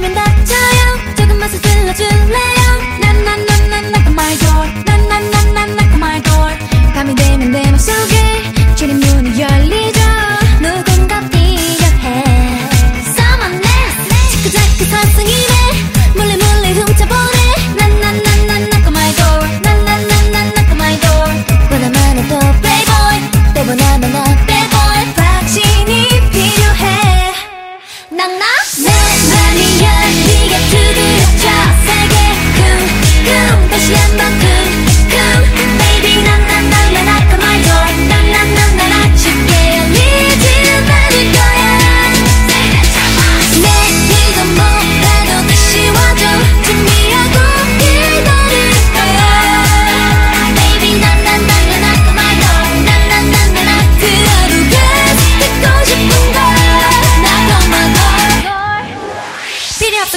되면 닥쳐요 조금만 서둘러줄래요 난난난난 knock on my door 난난난난 knock on my door 밤이 되면 내 맘속에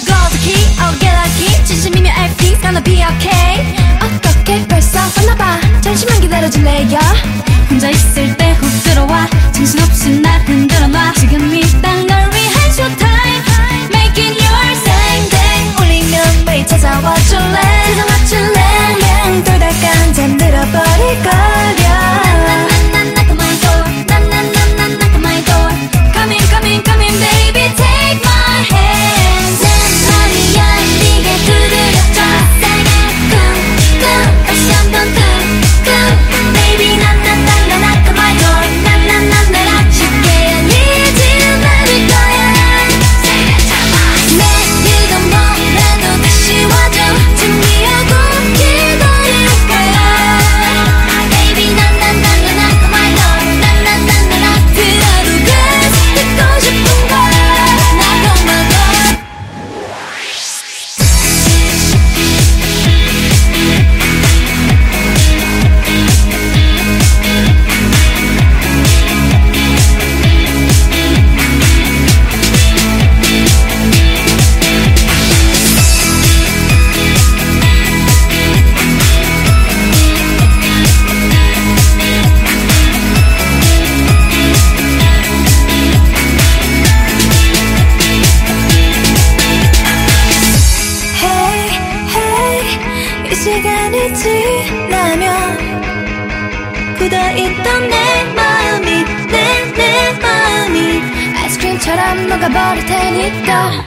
거저기 어깨라기 진심이면 everything's gonna be okay 어떻게 벌써 왔나봐. 잠시만 기다려줄래요? 시간이 지나면 굳어있던 내 마음이 내 내 마음이 아이스크림처럼 녹아버릴 테니까.